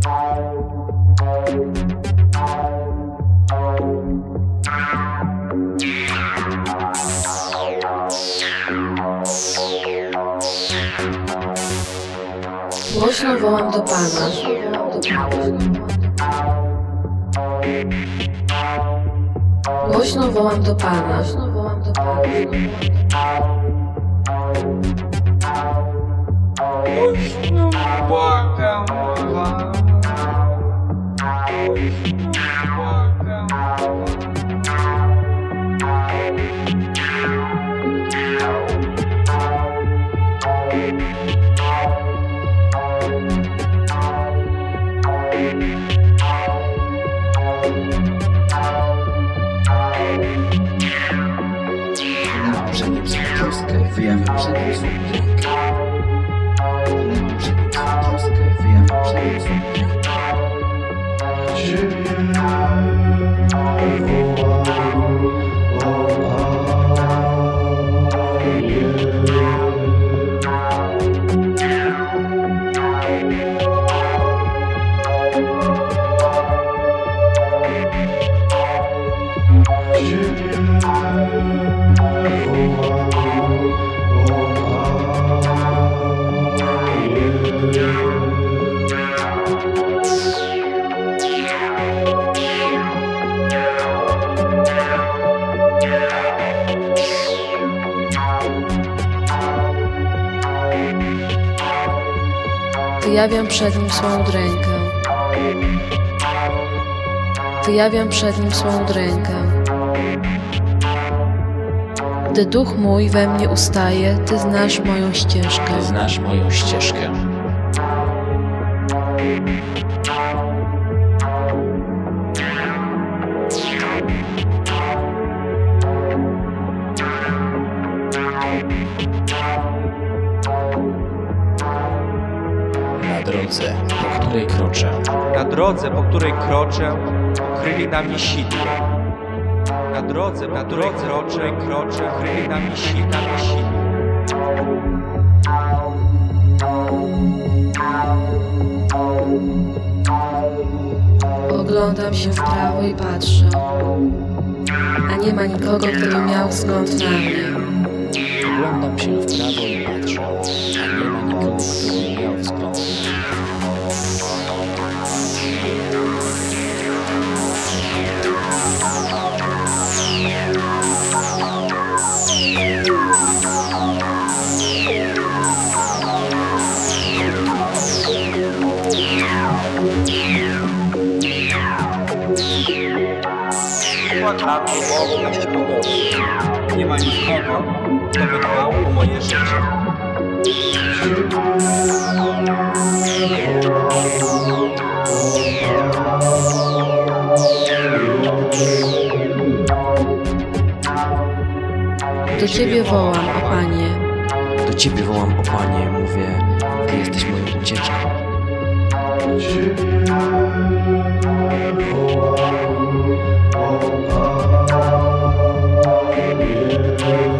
Głośno wołam do Pana. Głośno wołam do Pana. Głośno wołam do błagam Pana. Música Wyjawiam przed nim swą drękę. Wyjawiam przed nim swą drękę. Gdy duch mój we mnie ustaje, Ty znasz moją ścieżkę. Ty znasz moją ścieżkę. Drodze, po której kroczę, Na drodze, po której kroczę, ukryli na mnie sidło. Na drodze, na drodze, po której kroczę, ukryli na mnie sidło. Na mnie. Oglądam się w prawo i patrzę, a nie ma nikogo, kto by miał wzgląd na mnie. oglądam się w prawo i patrzę, a nie ma nikogo, kto Bogu na pomocy. Nie ma nikogo, kto by dbał o moje życie. Do Ciebie wołam, o Panie. Do Ciebie wołam, o Panie, mówię, Ty jesteś moją ucieczką. Do Ciebie wołam, o Panie. Thank you.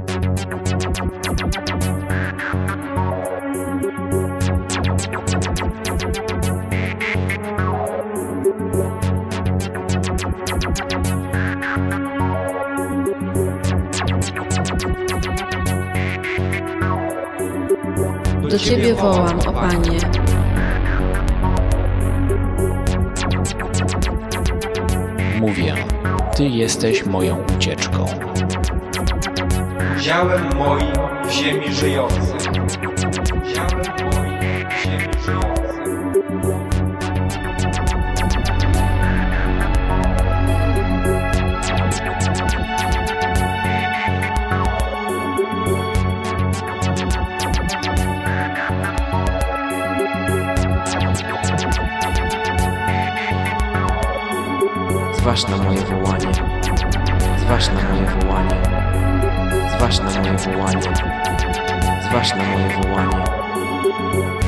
do Ciebie wołam, o Panie. Mówię, Ty jesteś moją ucieczką. Ziałem moim w ziemi żyjącym. Ziałem moim w ziemi żyjącym. Zważ na moje wołanie. Zważ na moje wołanie. Zważ na moje wołanie. Zważ na moje wołanie.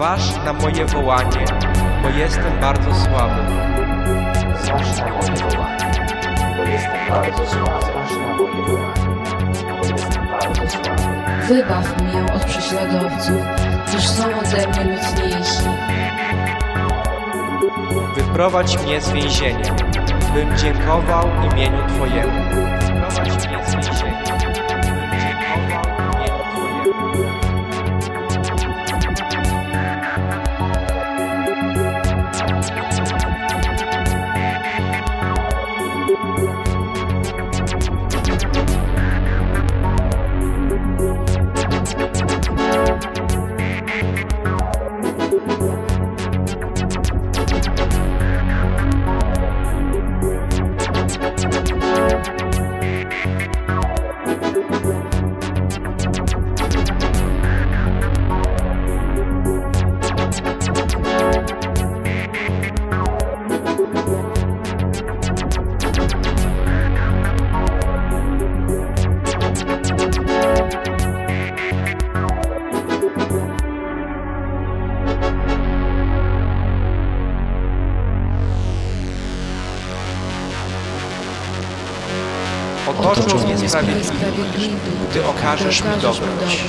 Zważ na moje wołanie, bo jestem bardzo słaby. Zważ na moje wołanie. Bo jestem bardzo słaby. Zważ na moje wołanie. Bo jestem bardzo słaby. Wybaw mnie od prześladowców, gdyż są ode mnie mocniejsi. Wyprowadź mnie z więzienia, bym dziękował imieniu Twojemu. Wyprowadź mnie z więzienia, Sprawiedliwy, gdy okażesz mi dobroć.